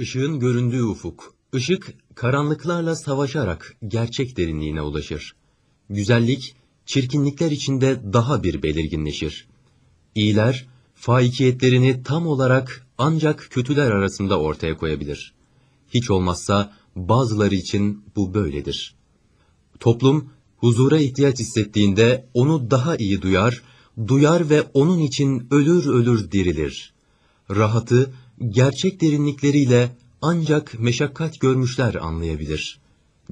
Işığın göründüğü ufuk. Işık, karanlıklarla savaşarak gerçek derinliğine ulaşır. Güzellik, çirkinlikler içinde daha bir belirginleşir. İyiler, faikiyetlerini tam olarak ancak kötüler arasında ortaya koyabilir. Hiç olmazsa bazıları için bu böyledir. Toplum, huzura ihtiyaç hissettiğinde onu daha iyi duyar, duyar ve onun için ölür ölür dirilir. Rahatı, gerçek derinlikleriyle ancak meşakkat görmüşler anlayabilir.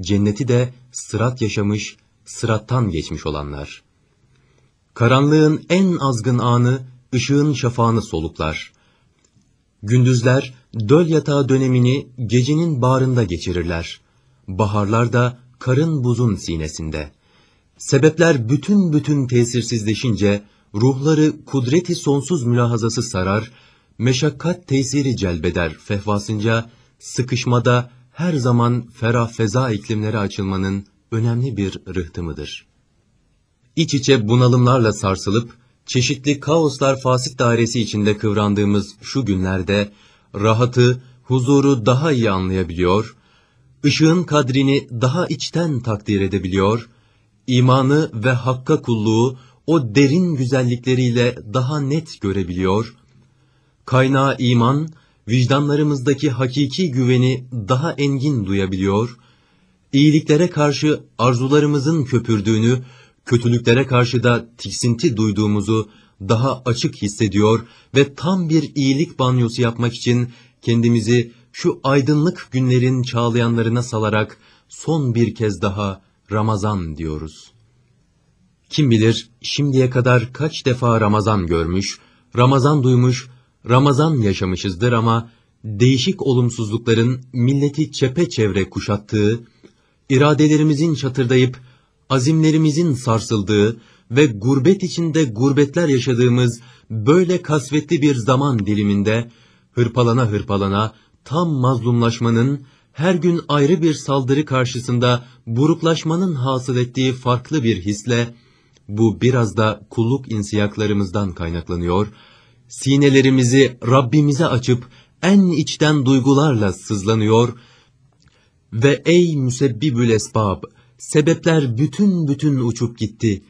Cenneti de sırat yaşamış, sırattan geçmiş olanlar. Karanlığın en azgın anı, ışığın şafağını soluklar. Gündüzler, döl yatağı dönemini gecenin bağrında geçirirler. Baharlar da karın buzun sinesinde. Sebepler bütün bütün tesirsizleşince, ruhları kudreti sonsuz mülahazası sarar, meşakkat tesiri celbeder fehvasınca, sıkışmada her zaman ferah feza iklimlere açılmanın önemli bir rıhtımıdır. İç içe bunalımlarla sarsılıp, çeşitli kaoslar fasit dairesi içinde kıvrandığımız şu günlerde, rahatı, huzuru daha iyi anlayabiliyor, ışığın kadrini daha içten takdir edebiliyor, imanı ve hakka kulluğu o derin güzellikleriyle daha net görebiliyor, kaynağı iman, vicdanlarımızdaki hakiki güveni daha engin duyabiliyor, iyiliklere karşı arzularımızın köpürdüğünü, kötülüklere karşı da tiksinti duyduğumuzu daha açık hissediyor ve tam bir iyilik banyosu yapmak için kendimizi şu aydınlık günlerin çağlayanlarına salarak son bir kez daha Ramazan diyoruz. Kim bilir şimdiye kadar kaç defa Ramazan görmüş, Ramazan duymuş, Ramazan yaşamışızdır ama değişik olumsuzlukların milleti çepeçevre kuşattığı, iradelerimizin çatırdayıp azimlerimizin sarsıldığı ve gurbet içinde gurbetler yaşadığımız böyle kasvetli bir zaman diliminde hırpalana hırpalana tam mazlumlaşmanın her gün ayrı bir saldırı karşısında buruklaşmanın hasıl ettiği farklı bir hisle bu biraz da kulluk insiyaklarımızdan kaynaklanıyor. Sinelerimizi Rabbimize açıp en içten duygularla sızlanıyor ve ey müsebbibül esbab sebepler bütün bütün uçup gitti.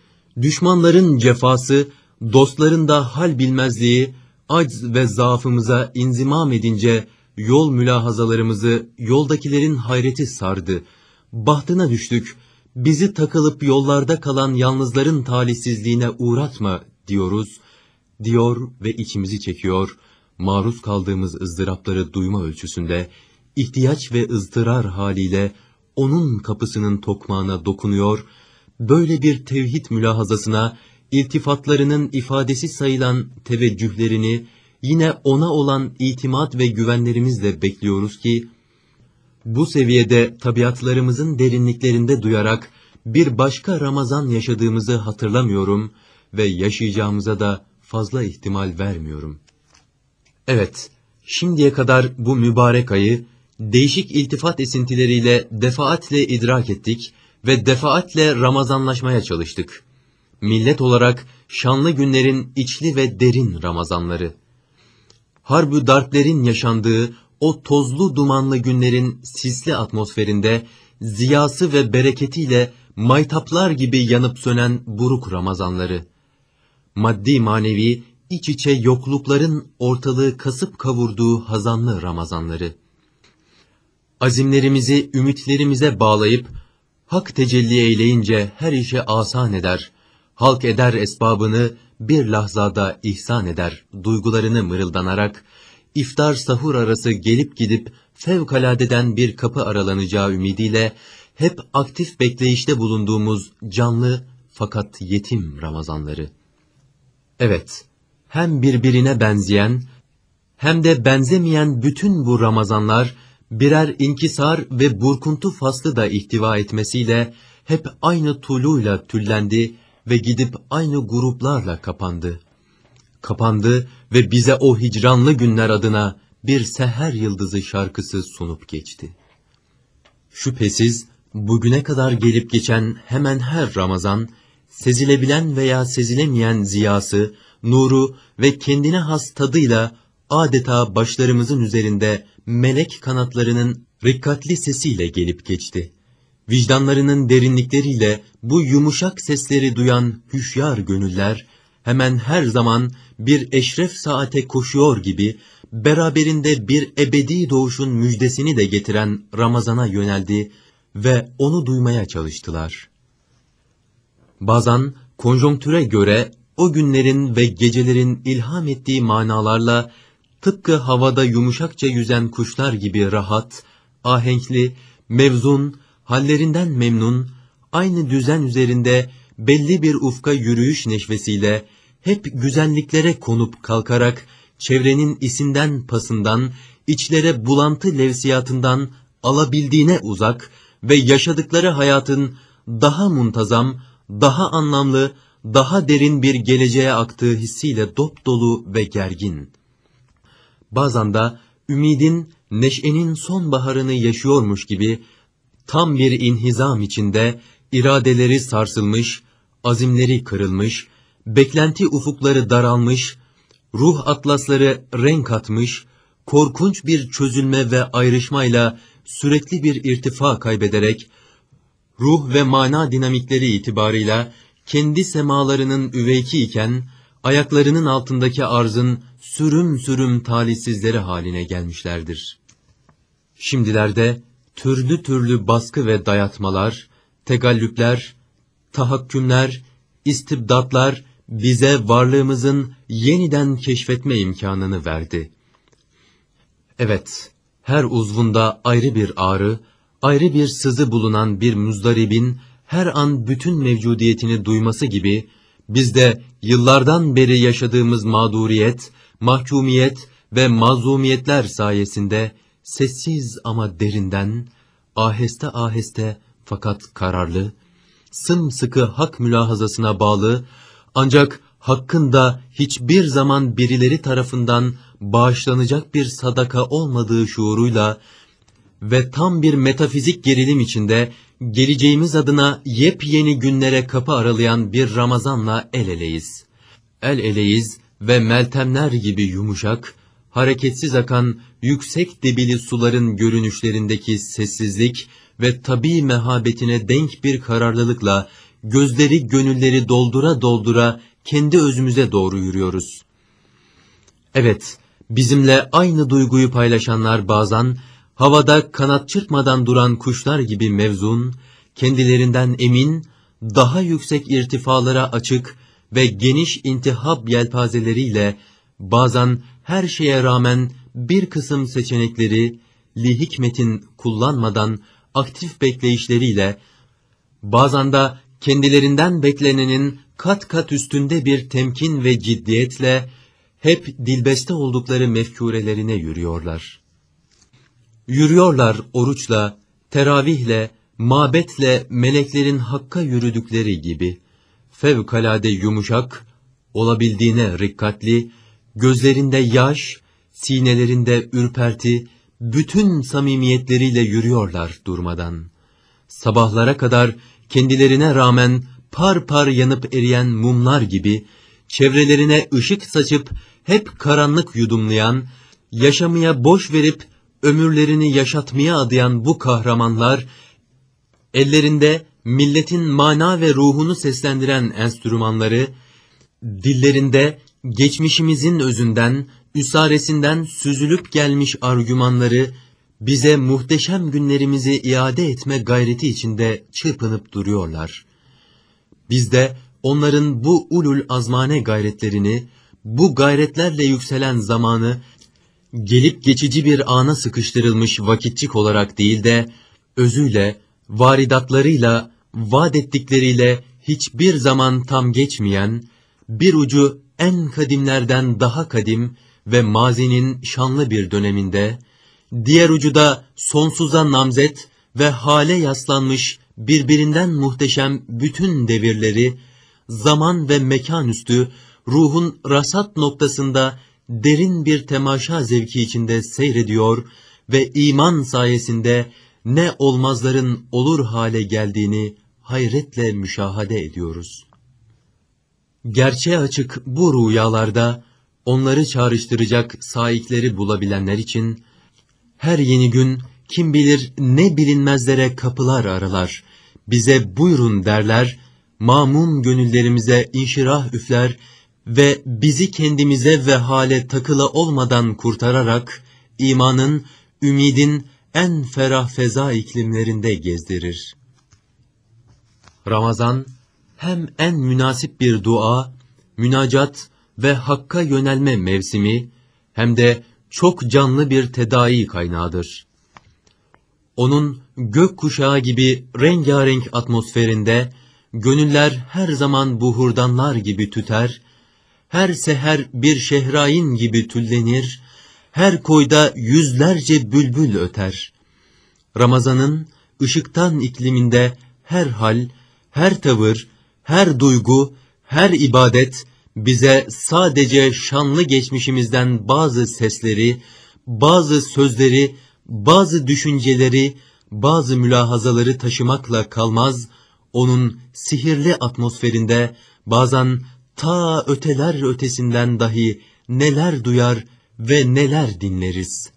Düşmanların cefası, dostların da hal bilmezliği, acz ve zaafımıza inzimam edince yol mülahazalarımızı yoldakilerin hayreti sardı. Bahtına düştük, bizi takılıp yollarda kalan yalnızların talihsizliğine uğratma diyoruz, diyor ve içimizi çekiyor, maruz kaldığımız ızdırapları duyma ölçüsünde, ihtiyaç ve ızdırar haliyle onun kapısının tokmağına dokunuyor, böyle bir tevhid mülahazasına, iltifatlarının ifadesi sayılan teveccühlerini, yine ona olan itimat ve güvenlerimizle bekliyoruz ki, bu seviyede tabiatlarımızın derinliklerinde duyarak bir başka Ramazan yaşadığımızı hatırlamıyorum ve yaşayacağımıza da fazla ihtimal vermiyorum. Evet, şimdiye kadar bu mübarek ayı değişik iltifat esintileriyle defaatle idrak ettik ve defaatle Ramazanlaşmaya çalıştık. Millet olarak şanlı günlerin içli ve derin Ramazanları. Harbü darplerin yaşandığı o tozlu dumanlı günlerin sisli atmosferinde ziyası ve bereketiyle maytaplar gibi yanıp sönen buruk Ramazanları. Maddi manevi iç içe yoklukların ortalığı kasıp kavurduğu hazanlı Ramazanları. Azimlerimizi ümitlerimize bağlayıp hak tecelli eyleyince her işe asan eder, halk eder esbabını bir lahzada ihsan eder, duygularını mırıldanarak, iftar sahur arası gelip gidip fevkaladeden bir kapı aralanacağı ümidiyle hep aktif bekleyişte bulunduğumuz canlı fakat yetim Ramazanları. Evet, hem birbirine benzeyen hem de benzemeyen bütün bu Ramazanlar birer inkisar ve burkuntu faslı da ihtiva etmesiyle hep aynı tuluyla tüllendi ve gidip aynı gruplarla kapandı. Kapandı ve bize o hicranlı günler adına bir seher yıldızı şarkısı sunup geçti. Şüphesiz bugüne kadar gelip geçen hemen her Ramazan, sezilebilen veya sezilemeyen ziyası, nuru ve kendine has tadıyla adeta başlarımızın üzerinde melek kanatlarının rikkatli sesiyle gelip geçti. Vicdanlarının derinlikleriyle bu yumuşak sesleri duyan hüşyar gönüller, hemen her zaman bir eşref saate koşuyor gibi, beraberinde bir ebedi doğuşun müjdesini de getiren Ramazan'a yöneldi ve onu duymaya çalıştılar. Bazen konjonktüre göre o günlerin ve gecelerin ilham ettiği manalarla tıpkı havada yumuşakça yüzen kuşlar gibi rahat, ahenkli, mevzun, hallerinden memnun, aynı düzen üzerinde belli bir ufka yürüyüş neşvesiyle hep güzelliklere konup kalkarak çevrenin isinden pasından, içlere bulantı levsiyatından alabildiğine uzak ve yaşadıkları hayatın daha muntazam, daha anlamlı, daha derin bir geleceğe aktığı hissiyle dop dolu ve gergin. Bazen de ümidin, neşenin sonbaharını yaşıyormuş gibi tam bir inhizam içinde iradeleri sarsılmış, azimleri kırılmış, beklenti ufukları daralmış, ruh atlasları renk atmış, korkunç bir çözülme ve ayrışmayla sürekli bir irtifa kaybederek, ruh ve mana dinamikleri itibarıyla kendi semalarının üveyki iken, ayaklarının altındaki arzın sürüm sürüm talihsizleri haline gelmişlerdir. Şimdilerde türlü türlü baskı ve dayatmalar, tegallükler, tahakkümler, istibdatlar bize varlığımızın yeniden keşfetme imkanını verdi. Evet, her uzvunda ayrı bir ağrı, ayrı bir sızı bulunan bir muzdaribin her an bütün mevcudiyetini duyması gibi, bizde yıllardan beri yaşadığımız mağduriyet, mahkumiyet ve mazlumiyetler sayesinde sessiz ama derinden, aheste aheste fakat kararlı, sımsıkı hak mülahazasına bağlı, ancak hakkında hiçbir zaman birileri tarafından bağışlanacak bir sadaka olmadığı şuuruyla ve tam bir metafizik gerilim içinde geleceğimiz adına yepyeni günlere kapı aralayan bir Ramazan'la el eleyiz. El eleyiz ve meltemler gibi yumuşak, hareketsiz akan yüksek debili suların görünüşlerindeki sessizlik ve tabi mehabetine denk bir kararlılıkla gözleri gönülleri doldura doldura kendi özümüze doğru yürüyoruz. Evet, bizimle aynı duyguyu paylaşanlar bazen havada kanat çırpmadan duran kuşlar gibi mevzun, kendilerinden emin, daha yüksek irtifalara açık ve geniş intihab yelpazeleriyle bazen her şeye rağmen bir kısım seçenekleri li hikmetin kullanmadan aktif bekleyişleriyle bazen de kendilerinden beklenenin kat kat üstünde bir temkin ve ciddiyetle hep dilbeste oldukları mefkurelerine yürüyorlar. Yürüyorlar oruçla, teravihle, mabetle meleklerin hakka yürüdükleri gibi, fevkalade yumuşak, olabildiğine rikkatli, gözlerinde yaş, sinelerinde ürperti, bütün samimiyetleriyle yürüyorlar durmadan. Sabahlara kadar kendilerine rağmen par par yanıp eriyen mumlar gibi, çevrelerine ışık saçıp hep karanlık yudumlayan, yaşamaya boş verip ömürlerini yaşatmaya adayan bu kahramanlar, ellerinde milletin mana ve ruhunu seslendiren enstrümanları, dillerinde geçmişimizin özünden, üsaresinden süzülüp gelmiş argümanları, bize muhteşem günlerimizi iade etme gayreti içinde çırpınıp duruyorlar. Biz de onların bu ulul azmane gayretlerini, bu gayretlerle yükselen zamanı, gelip geçici bir ana sıkıştırılmış vakitçik olarak değil de, özüyle, varidatlarıyla, vaat ettikleriyle hiçbir zaman tam geçmeyen, bir ucu en kadimlerden daha kadim ve mazinin şanlı bir döneminde, diğer ucu da sonsuza namzet ve hale yaslanmış birbirinden muhteşem bütün devirleri, zaman ve mekan üstü ruhun rasat noktasında derin bir temaşa zevki içinde seyrediyor ve iman sayesinde ne olmazların olur hale geldiğini hayretle müşahede ediyoruz. Gerçeğe açık bu rüyalarda onları çağrıştıracak saikleri bulabilenler için, her yeni gün kim bilir ne bilinmezlere kapılar aralar, bize buyurun derler, mamum gönüllerimize inşirah üfler ve bizi kendimize ve hale takıla olmadan kurtararak, imanın, ümidin en ferah feza iklimlerinde gezdirir. Ramazan, hem en münasip bir dua, münacat ve hakka yönelme mevsimi, hem de çok canlı bir tedavi kaynağıdır. Onun gök kuşağı gibi rengarenk atmosferinde, gönüller her zaman buhurdanlar gibi tüter, her seher bir şehrain gibi tüllenir, her koyda yüzlerce bülbül öter. Ramazanın ışıktan ikliminde her hal, her tavır, her duygu, her ibadet bize sadece şanlı geçmişimizden bazı sesleri, bazı sözleri, bazı düşünceleri, bazı mülahazaları taşımakla kalmaz, onun sihirli atmosferinde bazen ta öteler ötesinden dahi neler duyar ve neler dinleriz.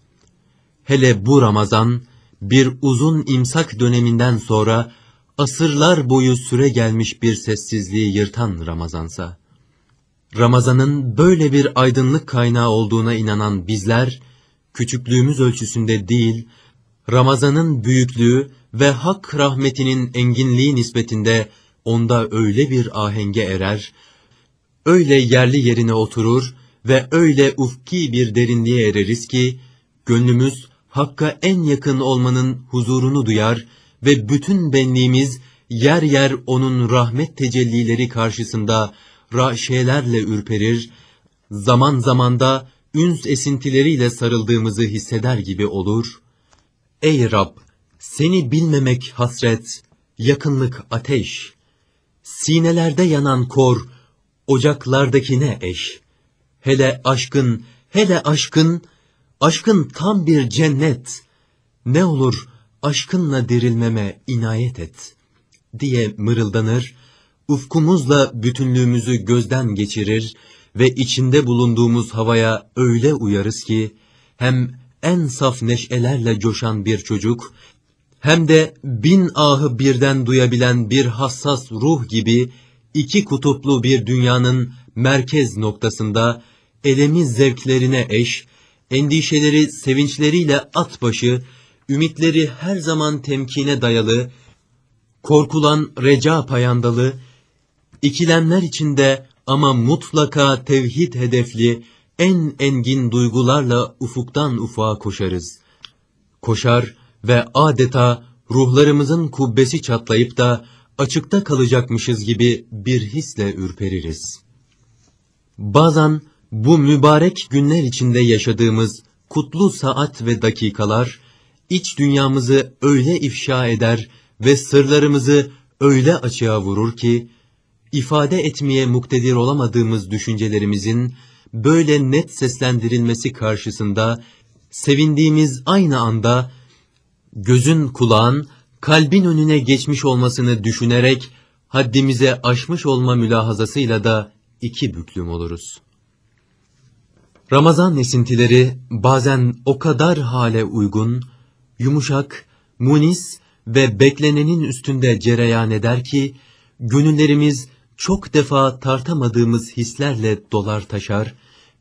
Hele bu Ramazan bir uzun imsak döneminden sonra asırlar boyu süre gelmiş bir sessizliği yırtan Ramazansa. Ramazan'ın böyle bir aydınlık kaynağı olduğuna inanan bizler, küçüklüğümüz ölçüsünde değil, Ramazan'ın büyüklüğü ve hak rahmetinin enginliği nispetinde onda öyle bir ahenge erer, öyle yerli yerine oturur ve öyle ufki bir derinliğe ereriz ki, gönlümüz Hakk'a en yakın olmanın huzurunu duyar ve bütün benliğimiz yer yer onun rahmet tecellileri karşısında raşelerle ürperir, zaman zamanda üns esintileriyle sarıldığımızı hisseder gibi olur. Ey Rab! Seni bilmemek hasret, yakınlık ateş. Sinelerde yanan kor, ocaklardakine eş. Hele aşkın, hele aşkın, aşkın tam bir cennet. Ne olur aşkınla dirilmeme inayet et, diye mırıldanır, ufkumuzla bütünlüğümüzü gözden geçirir ve içinde bulunduğumuz havaya öyle uyarız ki, hem en saf neşelerle coşan bir çocuk, hem de bin ahı birden duyabilen bir hassas ruh gibi iki kutuplu bir dünyanın merkez noktasında elemiz zevklerine eş, endişeleri sevinçleriyle at başı, ümitleri her zaman temkine dayalı, korkulan reca payandalı, ikilemler içinde ama mutlaka tevhid hedefli en engin duygularla ufuktan ufağa koşarız. Koşar ve adeta ruhlarımızın kubbesi çatlayıp da açıkta kalacakmışız gibi bir hisle ürpeririz. Bazen bu mübarek günler içinde yaşadığımız kutlu saat ve dakikalar, iç dünyamızı öyle ifşa eder ve sırlarımızı öyle açığa vurur ki, ifade etmeye muktedir olamadığımız düşüncelerimizin böyle net seslendirilmesi karşısında sevindiğimiz aynı anda gözün kulağın kalbin önüne geçmiş olmasını düşünerek haddimize aşmış olma mülahazasıyla da iki büklüm oluruz. Ramazan esintileri bazen o kadar hale uygun, yumuşak, munis ve beklenenin üstünde cereyan eder ki, gönüllerimiz çok defa tartamadığımız hislerle dolar taşar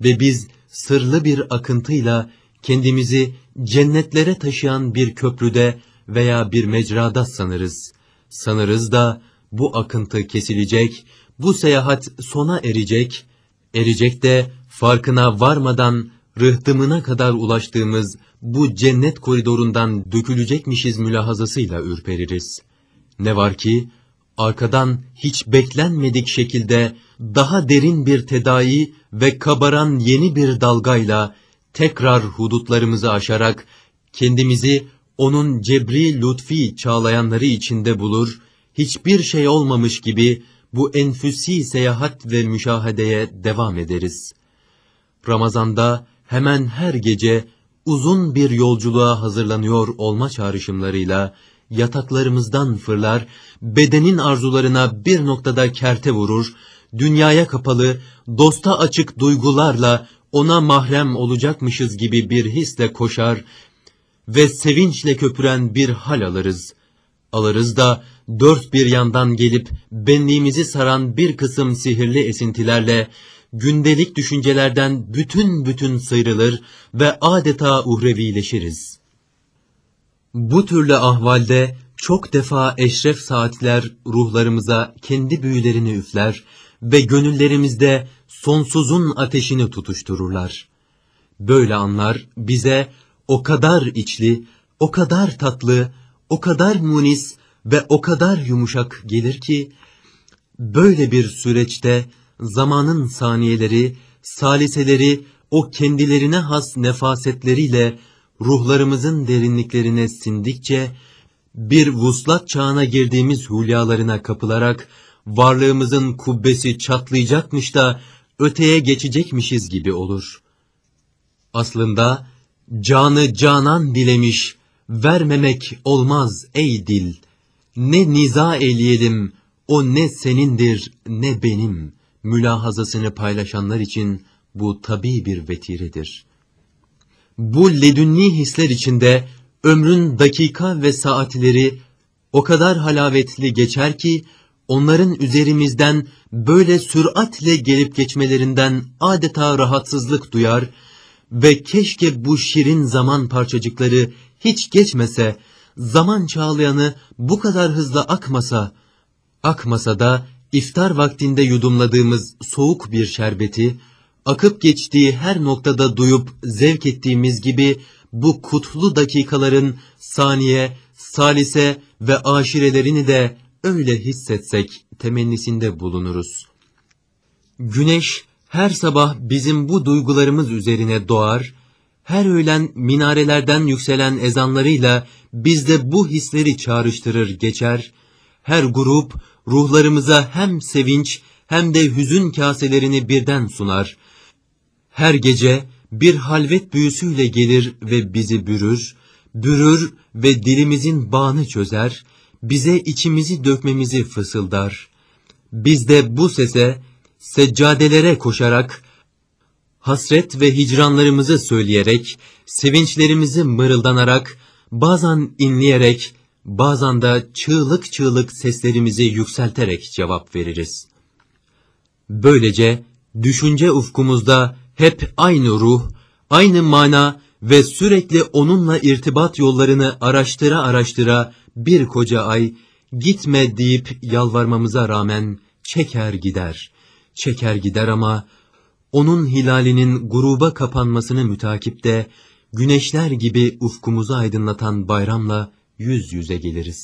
ve biz sırlı bir akıntıyla kendimizi cennetlere taşıyan bir köprüde veya bir mecrada sanırız. Sanırız da bu akıntı kesilecek, bu seyahat sona erecek, erecek de farkına varmadan rıhtımına kadar ulaştığımız bu cennet koridorundan dökülecekmişiz mülahazasıyla ürpeririz. Ne var ki, arkadan hiç beklenmedik şekilde daha derin bir tedavi ve kabaran yeni bir dalgayla tekrar hudutlarımızı aşarak kendimizi onun cebri lütfi çağlayanları içinde bulur, hiçbir şey olmamış gibi bu enfüsi seyahat ve müşahedeye devam ederiz. Ramazanda hemen her gece uzun bir yolculuğa hazırlanıyor olma çağrışımlarıyla yataklarımızdan fırlar, bedenin arzularına bir noktada kerte vurur, dünyaya kapalı, dosta açık duygularla ona mahrem olacakmışız gibi bir hisle koşar ve sevinçle köpüren bir hal alırız. Alırız da dört bir yandan gelip benliğimizi saran bir kısım sihirli esintilerle gündelik düşüncelerden bütün bütün sıyrılır ve adeta uhrevileşiriz. Bu türlü ahvalde çok defa eşref saatler ruhlarımıza kendi büyülerini üfler ve gönüllerimizde sonsuzun ateşini tutuştururlar. Böyle anlar bize o kadar içli, o kadar tatlı, o kadar munis ve o kadar yumuşak gelir ki, böyle bir süreçte zamanın saniyeleri, saliseleri o kendilerine has nefasetleriyle ruhlarımızın derinliklerine sindikçe, bir vuslat çağına girdiğimiz hülyalarına kapılarak, varlığımızın kubbesi çatlayacakmış da öteye geçecekmişiz gibi olur. Aslında canı canan dilemiş, vermemek olmaz ey dil. Ne niza eyleyelim, o ne senindir ne benim. Mülahazasını paylaşanlar için bu tabi bir vetiredir. Bu ledünni hisler içinde ömrün dakika ve saatleri o kadar halavetli geçer ki, onların üzerimizden böyle süratle gelip geçmelerinden adeta rahatsızlık duyar ve keşke bu şirin zaman parçacıkları hiç geçmese, zaman çağlayanı bu kadar hızlı akmasa, akmasa da iftar vaktinde yudumladığımız soğuk bir şerbeti, akıp geçtiği her noktada duyup zevk ettiğimiz gibi bu kutlu dakikaların saniye, salise ve aşirelerini de öyle hissetsek temennisinde bulunuruz. Güneş her sabah bizim bu duygularımız üzerine doğar, her öğlen minarelerden yükselen ezanlarıyla bizde bu hisleri çağrıştırır geçer, her grup ruhlarımıza hem sevinç hem de hüzün kaselerini birden sunar. Her gece bir halvet büyüsüyle gelir ve bizi bürür, bürür ve dilimizin bağını çözer, bize içimizi dökmemizi fısıldar. Biz de bu sese seccadelere koşarak, hasret ve hicranlarımızı söyleyerek, sevinçlerimizi mırıldanarak, bazen inleyerek, bazen de çığlık çığlık seslerimizi yükselterek cevap veririz. Böylece düşünce ufkumuzda hep aynı ruh, aynı mana ve sürekli onunla irtibat yollarını araştıra araştıra bir koca ay gitme deyip yalvarmamıza rağmen çeker gider. Çeker gider ama onun hilalinin gruba kapanmasını mütakipte güneşler gibi ufkumuzu aydınlatan bayramla yüz yüze geliriz.